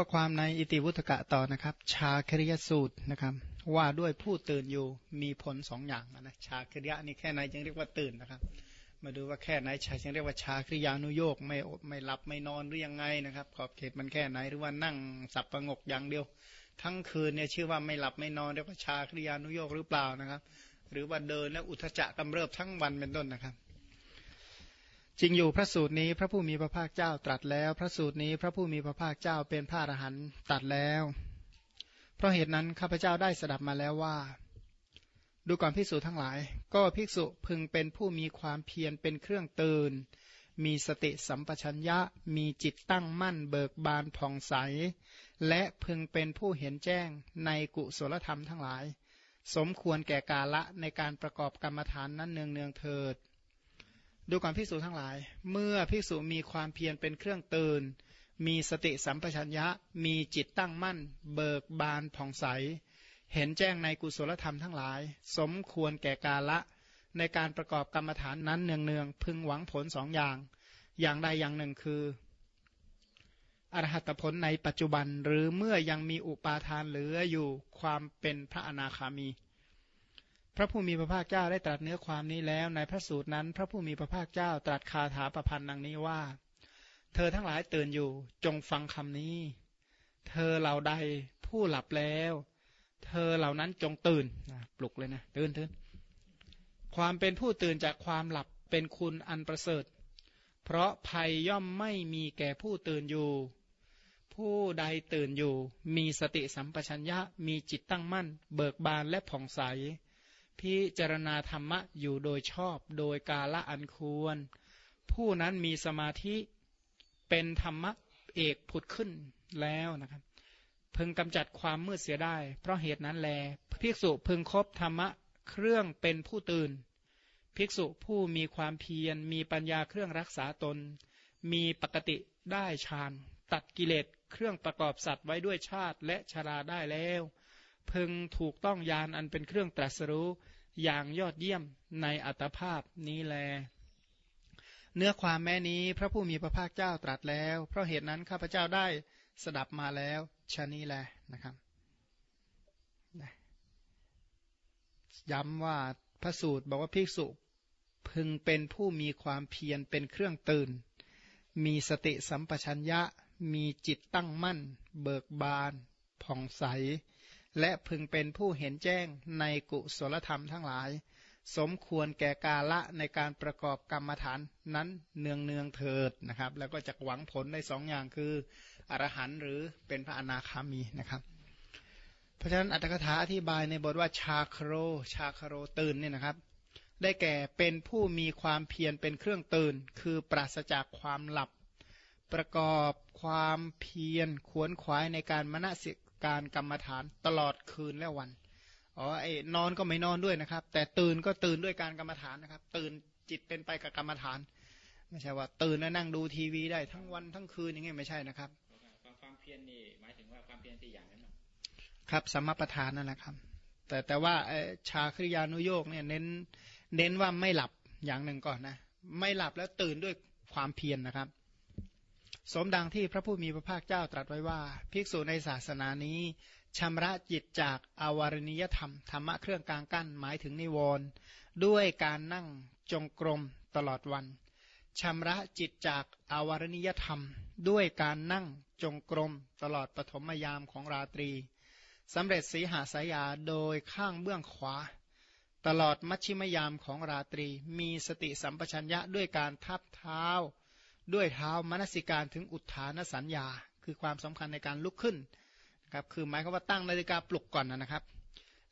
ก็ความในอิติวุตกะต่อนะครับ ชาคริยสูตรนะครับ ว่าด้วยผู้ตื่นอยู่มีผลสองอย่างนะชาคริยะนี่แค่ไหนจึงเรียกว่าตื่นนะครับ มาดูว่าแค่ไหนชาจึงเรียกว่าชาคริยานุโยกไม่ไม่หลับไม่นอนหรือยังไงนะครับ ขอบเขตมันแค่ไหนหรือว่านั่งสับประงกอย่างเดียว ทั้งคืนเนี่ยชื่อว่าไม่หลับไม่นอนเรียกว่าชาคริยานุโยกหรือเปล่านะครับ หรือว่าเดินแล้วอุทจักกำเริบทั้งวันเป็นต้นนะครับ จริงอยู่พระสูตรนี้พระผู้มีพระภาคเจ้าตรัสแล้ว พระสูตรนี้พระผู้มีพระภาคเจ้าเป็นพระอรหันต์ตรัสแล้ว เพราะเหตุนั้นข้าพเจ้าได้สดับมาแล้วว่า ดูก่อนภิกษุทั้งหลาย ก็ภิกษุพึงเป็นผู้มีความเพียรเป็นเครื่องตื่น มีสติสัมปชัญญะ มีจิตตั้งมั่นเบิกบานผ่องใส และพึงเป็นผู้เห็นแจ้งในกุศลธรรมทั้งหลาย สมควรแก่กาละในการประกอบกรรมฐานนั้นเนืองเนืองเถิด ดูก่อนภิกษุทั้งหลาย เมื่อภิกษุมีความเพียรเป็นเครื่องตื่น มีสติสัมปชัญญะ มีจิตตั้งมั่น เบิกบานผ่องใส เห็นแจ้งในกุศลธรรมทั้งหลาย สมควรแก่กาละ ในการประกอบกรรมฐานนั้นเนืองๆ พึงหวังผลสองอย่าง อย่างใดอย่างหนึ่งคืออรหัตผลในปัจจุบันหรือเมื่อยังมีอุปาทานเหลืออยู่ความเป็นพระอนาคามี พระผู้มีพระภาคเจ้าได้ตรัสเนื้อความนี้แล้ว ในพระสูตรนั้น พระผู้มีพระภาคเจ้าตรัสคาถาประพันธ์ดังนี้ว่า เธอทั้งหลายตื่นอยู่จงฟังคำนี้ เธอเหล่าใดผู้หลับแล้ว เธอเหล่านั้นจงตื่นปลุกเลยนะตื่นตื่นความเป็นผู้ตื่นจากความหลับเป็นคุณอันประเสริฐ เพราะภัยย่อมไม่มีแก่ผู้ตื่นอยู่ ผู้ใดตื่นอยู่ มีสติสัมปชัญญะมีจิตตั้งมั่น เบิกบานและผ่องใส พิจารณาธรรมะอยู่โดยชอบโดยกาละอันควร ผู้นั้นมีสมาธิเป็นธรรมะเอกผุดขึ้นแล้วนะครับพึงกำจัดความมืดเสียได้ เพราะเหตุนั้นแล ภิกษุพึงคบธรรมะเครื่องเป็นผู้ตื่น ภิกษุผู้มีความเพียร มีปัญญาเครื่องรักษาตน มีปกติได้ฌาน ตัดกิเลสเครื่องประกอบสัตว์ไว้ด้วยชาติและชราได้แล้ว พึงถูกต้องยานอันเป็นเครื่องตรัสรู้อย่างยอดเยี่ยมในอัตภาพนี้แล เนื้อความแม้นี้พระผู้มีพระภาคเจ้าตรัสแล้ว เพราะเหตุนั้นข้าพเจ้าได้สดับมาแล้วชะนี้แลนะครับ ย้ำว่าพระสูตรบอกว่าภิกษุพึงเป็นผู้มีความเพียรเป็นเครื่องตื่น มีสติสัมปชัญญะ มีจิตตั้งมั่น เบิกบาน ผ่องใส และพึงเป็นผู้เห็นแจ้งในกุศลธรรมทั้งหลาย สมควรแก่กาละในการประกอบกรรมฐานนั้นเนืองเนืองเถิดนะครับ แล้วก็จะหวังผลได้สองอย่างคืออรหันต์หรือเป็นพระอนาคามีนะครับ เพราะฉะนั้นอัตถกถาอธิบายในบทว่าชาคโรชาคโรตื่นเนี่ยนะครับ ได้แก่เป็นผู้มีความเพียรเป็นเครื่องตื่น คือปราศจากความหลับประกอบความเพียรขวนขวายในการมณสิ การกรรมฐานตลอดคืนและวันอ๋อไอ้นอนก็ไม่นอนด้วยนะครับ แต่ตื่นก็ตื่นด้วยการกรรมฐานนะครับ ตื่นจิตเป็นไปกับกรรมฐาน ไม่ใช่ว่า ตื่นแล้วนั่งดูทีวีได้ทั้งวันทั้งคืนอย่างเงี้ยไม่ใช่นะครับความเพียรนี่หมายถึงว่าความเพียรสี่อย่างนั้นครับสมประธานนั่นแหละครับ แต่แต่ว่าชาคริยานุโยกเนี่ยเน้นเน้นว่าไม่หลับอย่างหนึ่งก่อนนะ ไม่หลับแล้วตื่นด้วยความเพียรนนะครับ สมดังที่พระผู้มีพระภาคเจ้าตรัสไว้ว่า ภิกษุในศาสนานี้ชำระจิตจากอาวารณียธรรม ธรรมะเครื่องกลางกั้นหมายถึงนิวรณ์ด้วยการนั่งจงกรมตลอดวันชำระจิตจากอาวารณียธรรม ด้วยการนั่งจงกรมตลอดปฐมยามของราตรีสำเร็จสีหาสายาโดยข้างเบื้องขวา ตลอดมัชชิมยามของราตรี มีสติสัมปชัญญะด้วยการทับเท้า ด้วยเท้ามนสิการถึงอุทานสัญญา คือความสำคัญในการลุกขึ้นนะครับคือหมายความว่าตั้งนาฬิกาปลุกก่อนนะครับ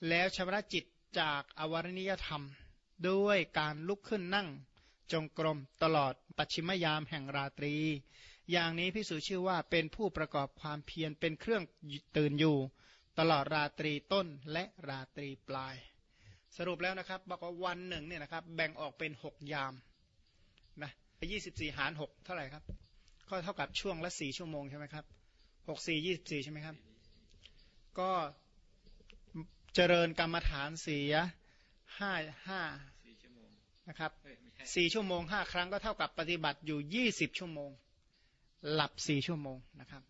แล้วชำระจิตจากอวรณิยธรรม ด้วยการลุกขึ้นนั่งจงกรมตลอดปัจฉิมยามแห่งราตรี อย่างนี้พิสูจชื่อว่าเป็นผู้ประกอบความเพียรเป็นเครื่องตื่นอยู่ ตลอดราตรีต้นและราตรีปลาย สรุปแล้วนะครับบอกว่าวันหนึ่งเนี่ยนะครับแบ่งออกเป็นหกยาม ยี่สิบสี่หารหกเท่าไหร่ครับ ก็เท่ากับช่วงละสี่ชั่วโมงใช่ไหมครับหกสี่ยี่สิบสี่ใช่ไหมครับ ก็เจริญกรรมฐานเสียห้าห้านะครับสี่ชั่วโมงห้าครั้งก็เท่ากับปฏิบัติอยู่ยี่สิบชั่วโมง หลับสี่ชั่วโมงนะครับ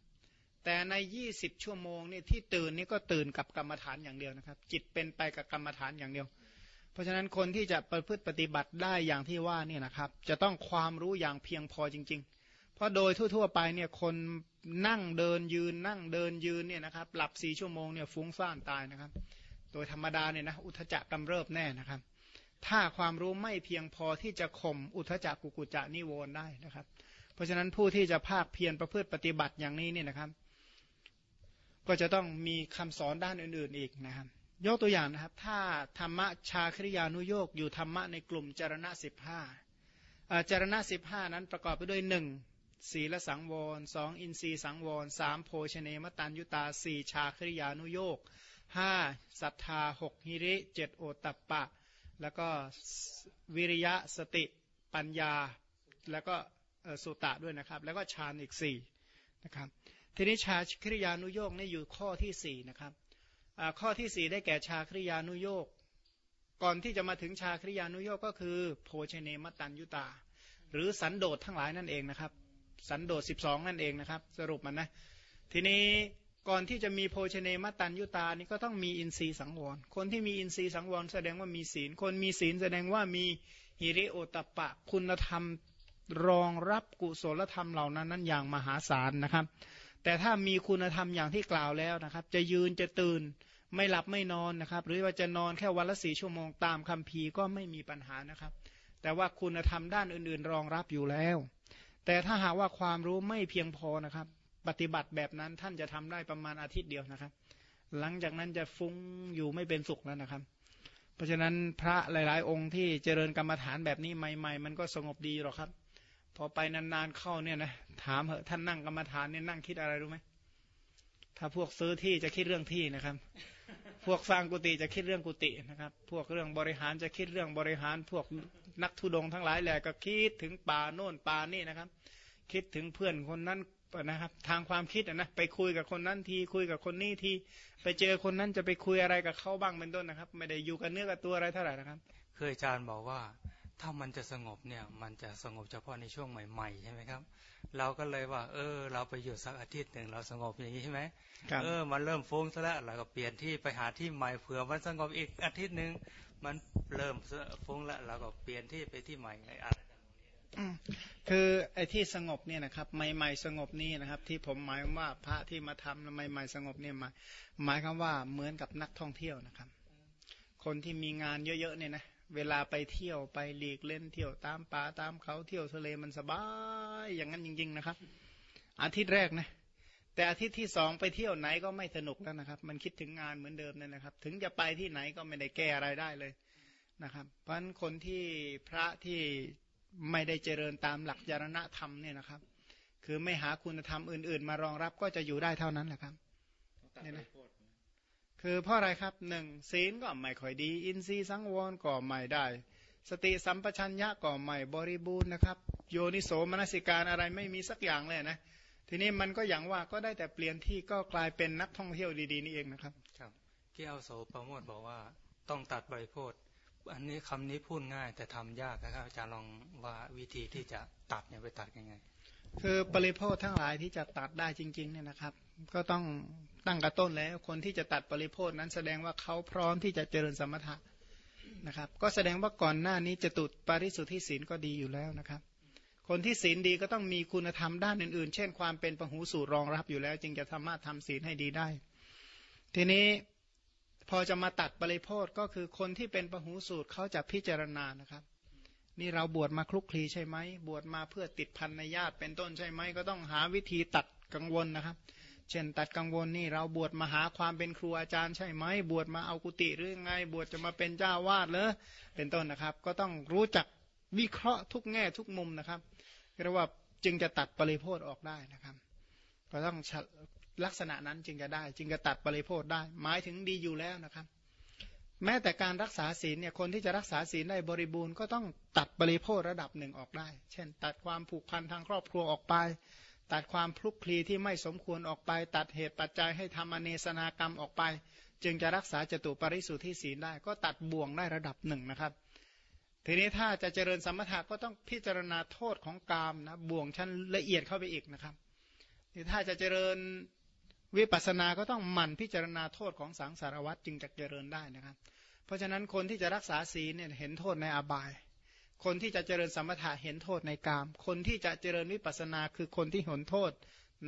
แต่ใน20ชั่วโมงนี่ที่ตื่นนี่ก็ตื่นกับกรรมฐานอย่างเดียวนะครับ จิตเป็นไปกับกรรมฐานอย่างเดียว เพราะฉะนั้นคนที่จะประพฤติปฏิบัติได้อย่างที่ว่านี่นะครับ จะต้องความรู้อย่างเพียงพอจริง ๆ เพราะโดยทั่ว ๆ ไปเนี่ยคนนั่งเดินยืนนั่งเดินยืนเนี่ยนะครับหลับสี่ชั่วโมงเนี่ยฟุ้งซ่านตายนะครับ โดยธรรมดาเนี่ยนะอุทจักกำเริบแน่นะครับ ถ้าความรู้ไม่เพียงพอที่จะข่มอุทจักกุกุจะนิวรณ์ได้นะครับ เพราะฉะนั้นผู้ที่จะภาคเพียรประพฤติปฏิบัติอย่างนี้เนี่ยนะครับ ก็จะต้องมีคำสอนด้านอื่นๆอีกนะครับ ยกตัวอย่างนะครับ ถ้าธรรมะชาคริยานุโยกอยู่ธรรมะในกลุ่มจารณะสิบห้าจารณะสิบห้านั้นประกอบไปด้วยหนึ่งศีลสังวรสองอินทรีสังวรสามโภชเนมตันยุตาสี่ชาคริยานุโยกห้าศรัทธาหกหิริเจ็ดโอตตัปปะ แล้วก็วิริยะสติปัญญา แล้วก็สุตะด้วยนะครับ แล้วก็ฌานอีกสี่นะครับทีนี้ชาคริยานุโยกนี่อยู่ข้อที่สี่นะครับ ข้อที่สี่ได้แก่ชาคริยานุโยกก่อนที่จะมาถึงชาคริยานุโยกก็คือ โภชเนมตันยุตา หรือสันโดษทั้งหลายนั่นเองนะครับ สันโดษสิบสองนั่นเองนะครับ สรุปมันนะทีนี้ก่อนที่จะมีโภชเนมตันยุตานี่ก็ต้องมีอินทรีย์สังวร คนที่มีอินทรีย์สังวร แสดงว่ามีศีล คนมีศีลแสดงว่ามีฮิริโอตปะ คุณธรรมรองรับกุศลธรรมเหล่านั้นนั้นอย่างมหาศาลนะครับ แต่ถ้ามีคุณธรรมอย่างที่กล่าวแล้วนะครับ จะยืนจะตื่นไม่หลับไม่นอนนะครับ หรือว่าจะนอนแค่วันละสี่ชั่วโมงตามคำพีก็ไม่มีปัญหานะครับ แต่ว่าคุณธรรมด้านอื่นๆ รองรับอยู่แล้ว แต่ถ้าหากว่าความรู้ไม่เพียงพอนะครับ ปฏิบัติแบบนั้นท่านจะทำได้ประมาณอาทิตย์เดียวนะครับ หลังจากนั้นจะฟุ้งอยู่ไม่เป็นสุขแล้วนะครับ เพราะฉะนั้นพระหลาย ๆ องค์ที่เจริญกรรมฐานแบบนี้ใหม่ ๆ มันก็สงบดีหรอกครับ พอไปนานๆเข้าเนี่ยนะถามเหอะท่านนั่งกรรมฐานเนี่ยนั่งคิดอะไรรู้ไหมถ้าพวกซื้อที่จะคิดเรื่องที่นะครับ พวกสร้างกุฏิจะคิดเรื่องกุฏินะครับ พวกเรื่องบริหารจะคิดเรื่องบริหาร พวกนักทุดงทั้งหลายแหละก็คิดถึงป่าโน่นป่านี่นะครับ คิดถึงเพื่อนคนนั้นนะครับ ทางความคิดนะไปคุยกับคนนั้นทีคุยกับคนนี้ทีไปเจอคนนั้นจะไปคุยอะไรกับเขาบ้างเป็นต้นนะครับ ไม่ได้อยู่กับเนื้อกับตัวอะไรเท่าไหร่นะครับ เคยอาจารย์บอกว่า ถ้ามันจะสงบเนี่ย มันจะสงบเฉพาะในช่วงใหม่ๆใช่ไหมครับ เราก็เลยว่า เออ เราไปอยู่สักอาทิตย์หนึ่งเราสงบอย่างนี้ใช่ไหมเออ มันเริ่มฟุ้งซะแล้วเราก็เปลี่ยนที่ไปหาที่ใหม่เผื่อมันสงบอีกอาทิตย์หนึ่งมันเริ่มฟุ้งแล้วเราก็เปลี่ยนที่ไปที่ใหม่อะไรคือไอ้ที่สงบเนี่ยนะครับใหม่ๆสงบนี่นะครับ ที่ผมหมายว่าพระที่มาทำใหม่ๆสงบเนี่ยหมายหมายคำว่าเหมือนกับนักท่องเที่ยวนะครับ คนที่มีงานเยอะๆเนี่ยนะ เวลาไปเที่ยวไปหลีกเล่นเที่ยวตามป่าตามเขาเที่ยวทะเลมันสบายอย่างนั้นจริง ๆนะครับ อาทิตย์แรกนะแต่อาทิตย์ที่สองไปเที่ยวไหนก็ไม่สนุกแล้วนะครับ มันคิดถึงงานเหมือนเดิมนี่ยนะครับ ถึงจะไปที่ไหนก็ไม่ได้แก้อะไรได้เลยนะครับ เพราะฉะนั้นคนที่พระที่ไม่ได้เจริญตามหลักจารณธรรมเนี่ยนะครับ คือไม่หาคุณธรรมอื่น ๆ มารองรับก็จะอยู่ได้เท่านั้นแหละครับเนี่ยนะ คือเพราะอะไรครับหนึ่งศีลก็ไม่ค่อยดี อินทรีย์สังวรก็ไม่ได้ สติสัมปชัญญะก็ไม่บริบูรณ์นะครับ โยนิโสมนสิการอะไรไม่มีสักอย่างเลยนะทีนี้มันก็อย่างว่าก็ได้แต่เปลี่ยนที่ก็กลายเป็นนักท่องเที่ยวดีๆนี่เองนะครับ ครับเกี่ยวโสประโมทบอกว่าต้องตัดใบริโภคอันนี้คำนี้พูดง่ายแต่ทำยากนะครับอาจารย์ลองว่าวิธีที่จะตัดเนี่ยไปตัดยังไง คือปริโภคทั้งหลายที่จะตัดได้จริงๆเนี่ยนะครับ ก็ต้องตั้งกระต้นแล้ว คนที่จะตัดปริโภคนั้นแสดงว่าเขาพร้อมที่จะเจริญสมถะนะครับ ก็แสดงว่าก่อนหน้านี้จะตุดปริสุทธิศีลก็ดีอยู่แล้วนะครับ คนที่ศีลดีก็ต้องมีคุณธรรมด้านอื่นๆ เช่นความเป็นปหูสูตรรองรับอยู่แล้ว จึงจะสามารถทำศีลให้ดีได้ ทีนี้พอจะมาตัดปริโภคก็คือคนที่เป็นปหูสูตรเขาจะพิจารณานะครับ นี่เราบวชมาคลุกคลีใช่ไหมบวชมาเพื่อติดพันในญาติเป็นต้นใช่ไหมก็ต้องหาวิธีตัดกังวลนะครับ เช่นตัดกังวลนี่เราบวชมาหาความเป็นครูอาจารย์ใช่ไหมบวชมาเอากุติหรือไง บวชจะมาเป็นเจ้าวาดเลยเป็นต้นนะครับ ก็ต้องรู้จักวิเคราะห์ทุกแง่ทุกมุมนะครับเรียกว่าจึงจะตัดปริโภทออกได้นะครับ ก็ต้องลักษณะนั้นจึงจะได้ จึงจะตัดปริโภทได้ หมายถึงดีอยู่แล้วนะครับ แม้แต่การรักษาศีลเนี่ยคนที่จะรักษาศีลได้บริบูรณ์ก็ต้องตัดปริโภทระดับหนึ่งออกได้ เช่น ตัดความผูกพันทางครอบครัวออกไป ตัดความพลุกคลีที่ไม่สมควรออกไป ตัดเหตุปัจจัยให้ทำอเนสนากรรมออกไป จึงจะรักษาจตุปริสุทธิศีลได้ ก็ตัดบ่วงได้ระดับหนึ่งนะครับ ทีนี้ถ้าจะเจริญสมถะก็ต้องพิจารณาโทษของกามนะบ่วงชั้นละเอียดเข้าไปอีกนะครับถ้าจะเจริญ วิปัสสนาก็ต้องหมั่นพิจารณาโทษของสังสารวัตจึงจะเจริญได้นะครับ เพราะฉะนั้นคนที่จะรักษาศีลเนี่ยเห็นโทษในอบาย คนที่จะเจริญสมถะเห็นโทษในกาม คนที่จะเจริญวิปัสสนาคือคนที่เห็นโทษ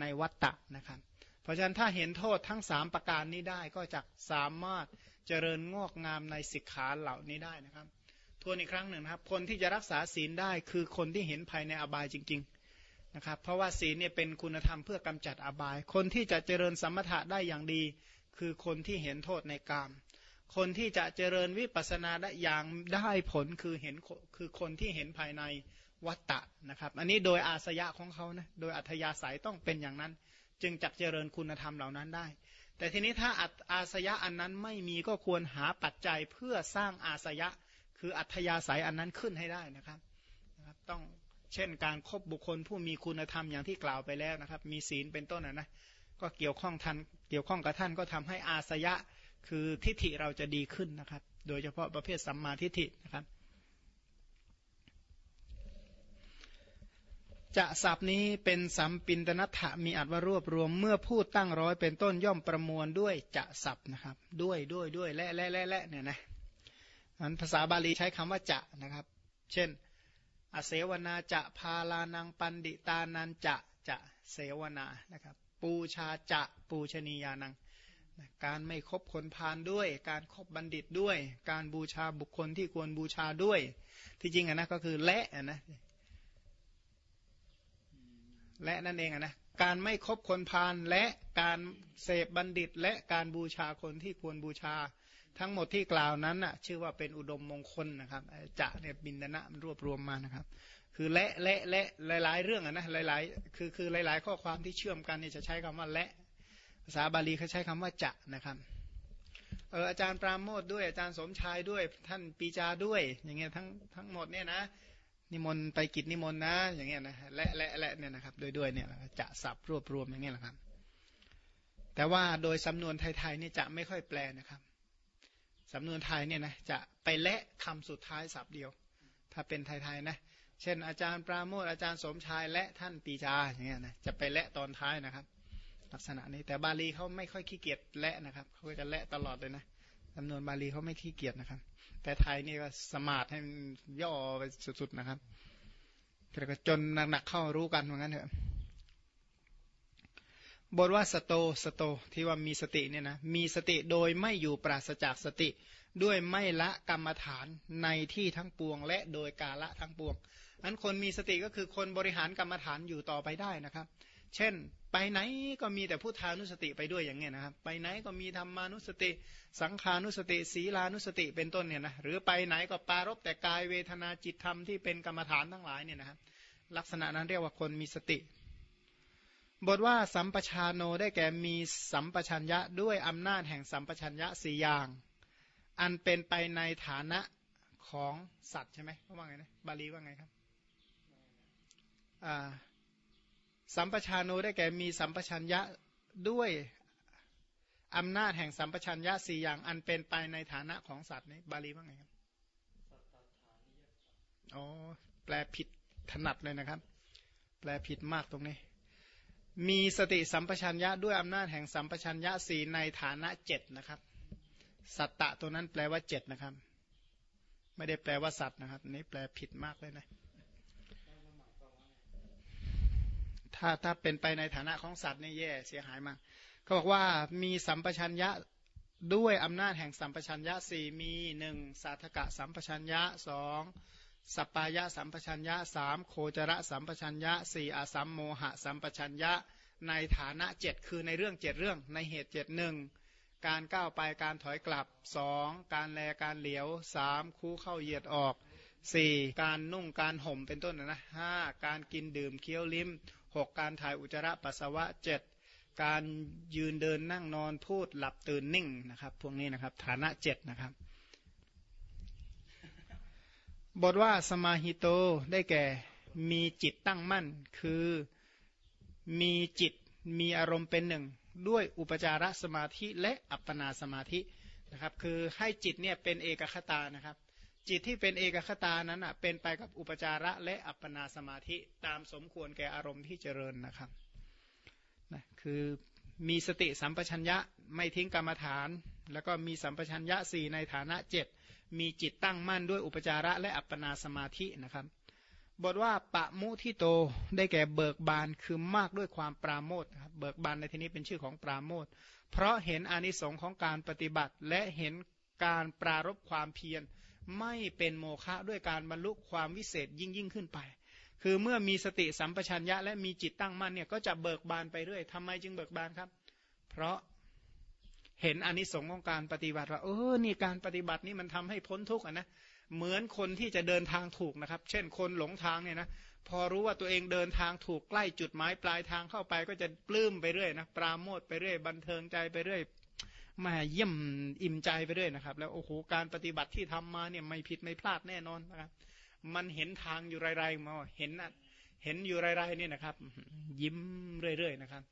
ในวัตตะนะครับ เพราะฉะนั้นถ้าเห็นโทษทั้งสามประการนี้ได้ก็จะสามารถเจริญงอกงามในสิกขาเหล่านี้ได้นะครับ ทวนอีกครั้งหนึ่งนะครับ คนที่จะรักษาศีลได้คือคนที่เห็นภัยในอบายจริง ๆ นะครับเพราะว่าศีลเนี่ยเป็นคุณธรรมเพื่อกำจัดอบาย คนที่จะเจริญสมถะได้อย่างดี คือคนที่เห็นโทษในกาม คนที่จะเจริญวิปัสสนาได้อย่างได้ผลคือเห็นคือคนที่เห็นภายในวัตตะนะครับ อันนี้โดยอาสยะของเขานะโดยอัธยาศัยต้องเป็นอย่างนั้น จึงจักเจริญคุณธรรมเหล่านั้นได้ แต่ทีนี้ถ้าอาสยะอันนั้นไม่มีก็ควรหาปัจจัยเพื่อสร้างอาสยะ คืออัธยาศัยอันนั้นขึ้นให้ได้นะครับต้อง เช่นการครบบุคคลผู้มีคุณธรรมอย่างที่กล่าวไปแล้วนะครับ มีศีลเป็นต้นนะนะก็เกี่ยวข้องทันเกี่ยวข้องกับท่านก็ทำให้อาสยะคือทิฏฐิเราจะดีขึ้นนะครับ โดยเฉพาะประเภทสัมมาทิฏฐินะครับ จะศัพท์นี้เป็นสัมปินตนัตถะมีอัตว่ารวบรวมเมื่อพูดตั้งร้อยเป็นต้นย่อมประมวลด้วยจะศัพท์นะครับ ด้วยด้วยด้วยและและและและเนี่ยนะนั้นภาษาบาลีใช้คำว่าจะนะครับ เช่น อเสวนาจะพาลานังปันดิตานันจะจะเสวนานะครับ ปูชาจะปูชนียานัง การไม่คบคนพาลด้วย การครบบัณฑิตด้วย การบูชาบุคคลที่ควรบูชาด้วย ที่จริงอะนะก็คือและนะและนั่นเองอะนะการไม่คบคนพาลและการเสพบัณฑิตและการบูชาคนที่ควรบูชา ทั้งหมดที่กล่าวนั้นน่ะชื่อว่าเป็นอุดมมงคลนะครับจะเนี่ยบินนะมันรวบรวมมานะครับ คือและและและหลาย ๆ เรื่องนะหลาย ๆ คือคือหลาย ๆ ข้อความที่เชื่อมกันเนี่ยจะใช้คำว่าและ ภาษาบาลีเขาใช้คำว่าจะนะครับเอออาจารย์ปราโมทด้วยอาจารย์สมชายด้วยท่านปีจาด้วย อย่างเงี้ยทั้งทั้งหมดเนี่ยนะนิมนต์ไปกิจนิมนต์นะ อย่างเงี้ยนะและและและเนี่ยนะครับโดยด้วยเนี่ยจะสับรวบรวมอย่างเงี้ยแหละครับ แต่ว่าโดยสำนวนไทยๆนี่จะไม่ค่อยแปลนะครับ สำนวนไทยเนี่ยนะจะไปและคำสุดท้ายสับเดียว ถ้าเป็นไทยๆนะเช่น อาจารย์ปราโมทอาจารย์สมชายและท่านปีชาอย่างเงี้ยนะจะไปและตอนท้ายนะครับ ลักษณะนี้แต่บาลีเขาไม่ค่อยขี้เกียจและนะครับเขาจะและตลอดเลยนะจำนวนบาลีเขาไม่ขี้เกียจนะครับ แต่ไทยนี่ก็สมาร์ทให้ย่อไปสุดๆนะครับแต่ก็จนหนักๆเข้ารู้กันเหมือนกันเถอะ บทว่าสโตสโตที่ว่ามีสติเนี่ยนะมีสติโดยไม่อยู่ปราศจากสติ ด้วยไม่ละกรรมฐานในที่ทั้งปวง และโดยกาละทั้งปวงนั้นคนมีสติก็คือคนบริหารกรรมฐานอยู่ต่อไปได้นะครับ เช่น ไปไหนก็มีแต่พุทธานุสติไปด้วยอย่างเงี้ยนะครับ ไปไหนก็มีธรรมานุสติ สังขานุสติศีลานุสติเป็นต้นเนี่ยนะหรือไปไหนก็ปารบแต่กายเวทนาจิตธรรมที่เป็นกรรมฐานทั้งหลายเนี่ยนะครับลักษณะนั้นเรียกว่าคนมีสติ บทว่าสัมปชาโนได้แก่มีสัมปชัญญะด้วยอำนาจแห่งสัมปชัญญะสี่อย่าง อันเป็นไปในฐานะของสัตว์ใช่ไหมเขาว่าไงนะบาลีว่าไงครับสัมปชาโนได้แก่มีสัมปชัญญะด้วยอำนาจแห่งสัมปชัญญะสี่อย่าง อันเป็นไปในฐานะของสัตว์นี้บาลีว่าไงครับอ๋อแปลผิดถนัดเลยนะครับ แปลผิดมากตรงนี้ มีสติสัมปชัญญะด้วยอำนาจแห่งสัมปชัญญะสีในฐานะเจ็ดนะครับ สัตตะตัวนั้นแปลว่าเจ็ดนะครับ ไม่ได้แปลว่าสัตว์นะครับนี่แปลผิดมากเลยนะถ้าถ้าเป็นไปในฐานะของสัตว์นี่แย่เสียหายมากเขาบอกว่ามีสัมปชัญญะด้วยอำนาจแห่งสัมปชัญญะสี่มีหนึ่งสาธกะสัมปชัญญะสอง สปายะสัมปชัญญะสามโคจระสัมปชัญญะสี่อาสัมโมหะสัมปชัญญะในฐานะเจ็ดคือในเรื่องเจ็ดเรื่องในเหตุเจ็ดหนึ่งการก้าวไปการถอยกลับสองการแลการเหลียวสามคู่เข้าเหยียดออกสี่การนุ่งการห่มเป็นต้นนะห้าการกินดื่มเคี้ยวลิ้มหกการถ่ายอุจจาระปัสสาวะเจ็ดการยืนเดินนั่งนอนพูดหลับตื่นนิ่งนะครับ พวกนี้นะครับฐานะเจ็ดนะครับ บทว่าสมาหิโตได้แก่มีจิตตั้งมั่น คือมีจิตมีอารมณ์เป็นหนึ่ง ด้วยอุปจารสมาธิและอัปปนาสมาธินะครับ คือให้จิตเนี่ยเป็นเอกคตานะครับ จิตที่เป็นเอกคตานั้นอะเป็นไปกับอุปจาระและอัปปนาสมาธิตามสมควรแก่อารมณ์ที่เจริญนะครับนะคือมีสติสัมปชัญญะไม่ทิ้งกรรมฐาน แล้วก็มีสัมปชัญญะสี่ในฐานะเจ็ด มีจิตตั้งมั่นด้วยอุปจาระและอัปปนาสมาธินะครับ บทว่าปะมุทิโตได้แก่เบิกบานคือมากด้วยความปราโมทครับเบิกบานในที่นี้เป็นชื่อของปราโมทเพราะเห็นอนิสงค์ของการปฏิบัติและเห็นการปรารบความเพียรไม่เป็นโมฆะด้วยการบรรลุความวิเศษยิ่งยิ่งขึ้นไป คือเมื่อมีสติสัมปชัญญะและมีจิตตั้งมั่นเนี่ยก็จะเบิกบานไปเรื่อยทำไมจึงเบิกบานครับ เพราะ เห็นอนิสงค์ของการปฏิบัติว่าเออนี่การปฏิบัตินี่มันทำให้พ้นทุกข์นะเหมือนคนที่จะเดินทางถูกนะครับ เช่นคนหลงทางเนี่ยนะพอรู้ว่าตัวเองเดินทางถูกใกล้จุดหมายปลายทางเข้าไปก็จะปลื้มไปเรื่อยนะปราโมทไปเรื่อยบันเทิงใจไปเรื่อยมาเยี่ยมอิ่มใจไปเรื่อยนะครับ แล้วโอ้โหการปฏิบัติที่ทำมาเนี่ยไม่ผิดไม่พลาดแน่นอนนะครับ มันเห็นทางอยู่ไรๆมาเห็นเห็นอยู่ไรๆเนี่ยนะครับ ยิ้มเรื่อยๆนะครับ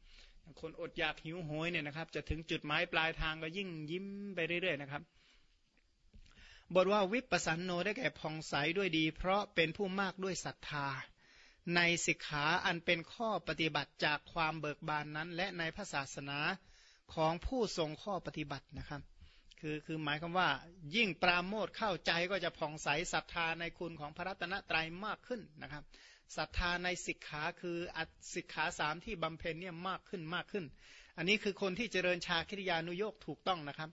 คนอดอยากหิวโหยเนี่ยนะครับ จะถึงจุดหมายปลายทางก็ยิ่งยิ้มไปเรื่อย ๆ นะครับ บทว่าวิปัสสันโนได้แก่ผ่องใสด้วยดี เพราะเป็นผู้มากด้วยศรัทธา ในสิกขาอันเป็นข้อปฏิบัติจากความเบิกบานนั้น และในพระศาสนาของผู้ทรงข้อปฏิบัตินะครับ คือคือหมายความว่า ยิ่งปราโมทเข้าใจก็จะผ่องใสศรัทธาในคุณของพระรัตนตรัยมากขึ้นนะครับ ศรัทธาในสิกขาคืออัสิกขาสามที่บำเพ็ญเนี่ยมากขึ้นมากขึ้น อันนี้คือคนที่เจริญชาคริยานุโยกถูกต้องนะครับ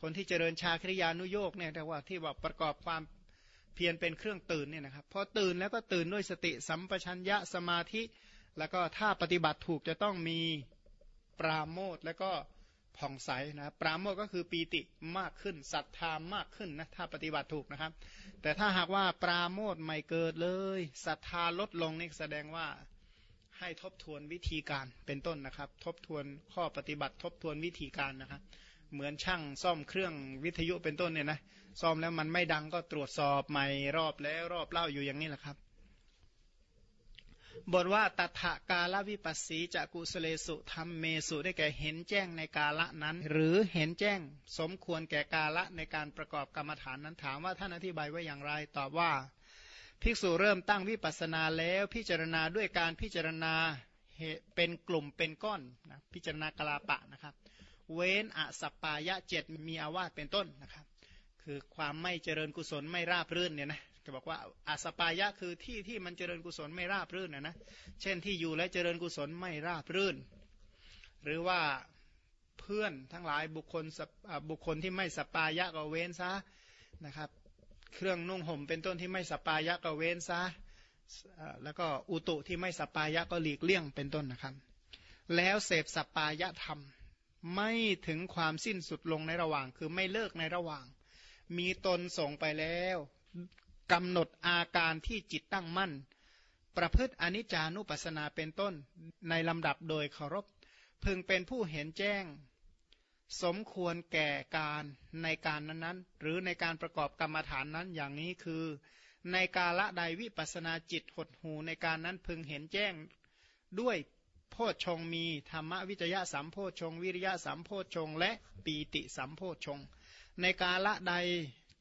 คนที่เจริญชาคริยานุโยกเนี่ยแต่ว่าที่ว่าประกอบความเพียรเป็นเครื่องตื่นเนี่ยนะครับพอตื่นแล้วก็ตื่นด้วยสติสัมปชัญญะสมาธิ แล้วก็ถ้าปฏิบัติถูกจะต้องมีปราโมทแล้วก็ ผ่องใสนะปราโมทก็คือปีติมากขึ้นศรัทธามากขึ้นนะถ้าปฏิบัติถูกนะครับ แต่ถ้าหากว่าปราโมทไม่เกิดเลยศรัทธาลดลงนี่แสดงว่าให้ทบทวนวิธีการเป็นต้นนะครับ ทบทวนข้อปฏิบัติทบทวนวิธีการนะครับ เหมือนช่างซ่อมเครื่องวิทยุเป็นต้นเนี่ยนะซ่อมแล้วมันไม่ดังก็ตรวจสอบใหม่รอบแล้วรอบเล่าอยู่อย่างนี้แหละครับ บทว่าตถากาลวิปัสสีจะกุสเลสุธรรมเมสุได้แก่เห็นแจ้งในกาละนั้น หรือเห็นแจ้งสมควรแก่กาละในการประกอบกรรมฐานนั้นถามว่าท่านอธิบายไว้อย่างไรตอบว่า ภิกษุเริ่มตั้งวิปัสนาแล้วพิจารณาด้วยการพิจารณาเป็นกลุ่มเป็นก้อนนะพิจารณากลาปะนะครับ เว้นอสปปายะเจ็ดมีอาวาสเป็นต้นนะครับ คือความไม่เจริญกุศลไม่ราบรื่นเนี่ยนะ จะบอกว่าอสัปปายะคือที่ที่มันเจริญกุศลไม่ราบรื่นนะนะ เช่นที่อยู่และเจริญกุศลไม่ราบรื่น หรือว่าเพื่อนทั้งหลายบุคคลบุคคลที่ไม่สัปปายะก็เว้นซะนะครับ เครื่องนุ่งห่มเป็นต้นที่ไม่สัปปายะก็เว้นซะแล้วก็อุตุที่ไม่สัปปายะก็หลีกเลี่ยงเป็นต้นนะครับ แล้วเสพสัปปายะธรรมไม่ถึงความสิ้นสุดลงในระหว่าง คือไม่เลิกในระหว่าง มีตนส่งไปแล้ว กำหนดอาการที่จิตตั้งมั่น ประพฤติอนิจจานุปัสสนาเป็นต้นในลำดับโดยเคารพ พึงเป็นผู้เห็นแจ้ง สมควรแก่การในการนั้นๆ หรือในการประกอบกรรมฐานนั้นอย่างนี้คือ ในกาละใดวิปัสนาจิตหดหูในการนั้นพึงเห็นแจ้ง ด้วยโพชฌงมีธรรมวิจยะสัมโพชฌงวิริยะสัมโพชฌงและปีติสัมโพชฌงในกาละใด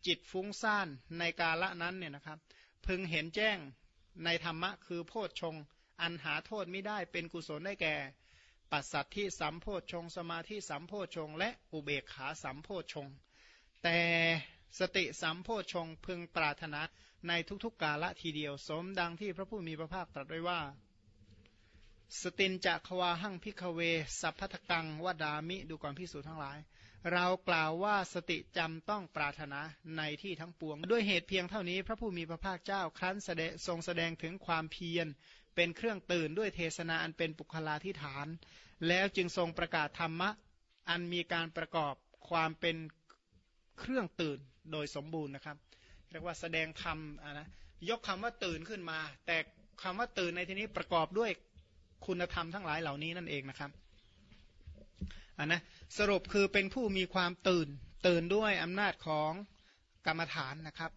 จิตฟุ้งซ่านในกาละนั้นเนี่ยนะครับ พึงเห็นแจ้งในธรรมะคือโพชฌงอันหาโทษไม่ได้เป็นกุศลได้แก่ ปัสสัตที่สัมโพชฌงสมาธิสัมโพชฌงและอุเบกขาสัมโพชฌงแต่สติสัมโพชฌงพึงปรารถนาในทุกๆกาละทีเดียว สมดังที่พระผู้มีพระภาคตรัสไว้ว่า สตินจะควาหั่งพิกเว สัพพทกังวดามิดูก่อนพิสูจทั้งหลาย เรากล่าวว่าสติจำต้องปรารถนาในที่ทั้งปวง ด้วยเหตุเพียงเท่านี้ พระผู้มีพระภาคเจ้าครั้นแสดงทรงแสดงถึงความเพียร เป็นเครื่องตื่นด้วยเทศนาอันเป็นปุคลาธิฐาน แล้วจึงทรงประกาศธรรมะ อันมีการประกอบความเป็นเครื่องตื่นโดยสมบูรณ์นะครับเรียกว่าแสดงธรรมนะยกคำว่าตื่นขึ้นมา แต่คำว่าตื่นในที่นี้ประกอบด้วยคุณธรรมทั้งหลายเหล่านี้นั่นเองนะครับ อันนะสรุปคือเป็นผู้มีความตื่น ตื่นด้วยอำนาจของกรรมฐานนะครับ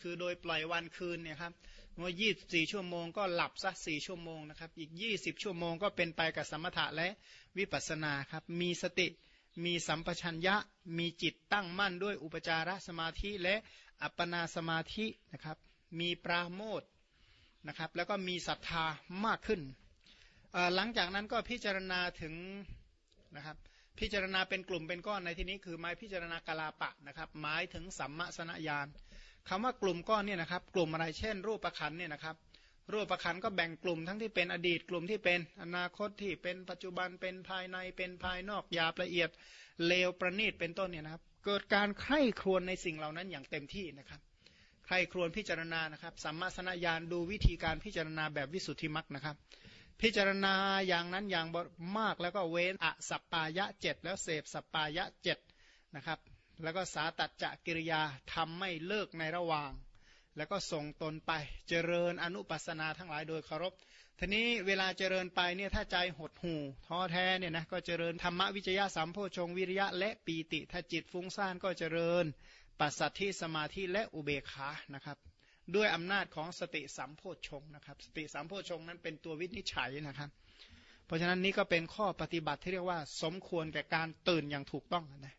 คือโดยปล่อยวันคืนเนี่ยครับว่ายี่สี่ชั่วโมงก็หลับสักสี่ชั่วโมงนะครับ อีกยี่สิบชั่วโมงก็เป็นไปกับสมถะและวิปัสสนาครับ มีสติ มีสัมปชัญญะ มีจิตตั้งมั่นด้วยอุปจารสมาธิและอัปปนาสมาธินะครับ มีปราโมทนะครับ แล้วก็มีศรัทธามากขึ้น หลังจากนั้นก็พิจารณาถึง นะครับ พิจารณาเป็นกลุ่มเป็นก้อนในที่นี้คือหมายพิจารณากลาปะนะครับ หมายถึงสัมมาสนญาณคำว่ากลุ่มก้อนเนี่ยนะครับ กลุ่มอะไรเช่น รูปประคันเนี่ยนะครับ รูปประคันก็แบ่งกลุ่มทั้งที่เป็นอดีตกลุ่มที่เป็นอนาคตที่เป็นปัจจุบันเป็นภายในเป็นภายนอกหยาบละเอียดเลวประณีตเป็นต้นเนี่ยนะครับ เกิดการใคร่ครวญในสิ่งเหล่านั้นอย่างเต็มที่นะครับใครครวญพิจารณานะครับ สัมมาสนญาณดูวิธีการพิจารณาแบบวิสุทธิมรรคนะครับ พิจารณาอย่างนั้นอย่างมากแล้วก็เว้นอสัปปายะเจ็ดแล้วเสพสัปปายะเจ็ดนะครับ แล้วก็สาตัดจะกิริยาทำไม่เลิกในระหว่าง แล้วก็ส่งตนไปเจริญอนุปัสนาทั้งหลายโดยเคารพทีนี้เวลาเจริญไปเนี่ยถ้าใจหดหู่ท้อแท้เนี่ยนะก็เจริญธรรมวิจยะสัมโพชงวิริยะและปีติถ้าจิตฟุ้งซ่านก็เจริญ ปัสสัทธิสมาธิและอุเบกขานะครับ ด้วยอำนาจของสติสัมโพชงนะครับ สติสัมโพชงนั้นเป็นตัววินิจฉัยนะครับ เพราะฉะนั้นนี่ก็เป็นข้อปฏิบัติที่เรียกว่า สมควรแก่การตื่นอย่างถูกต้องนะ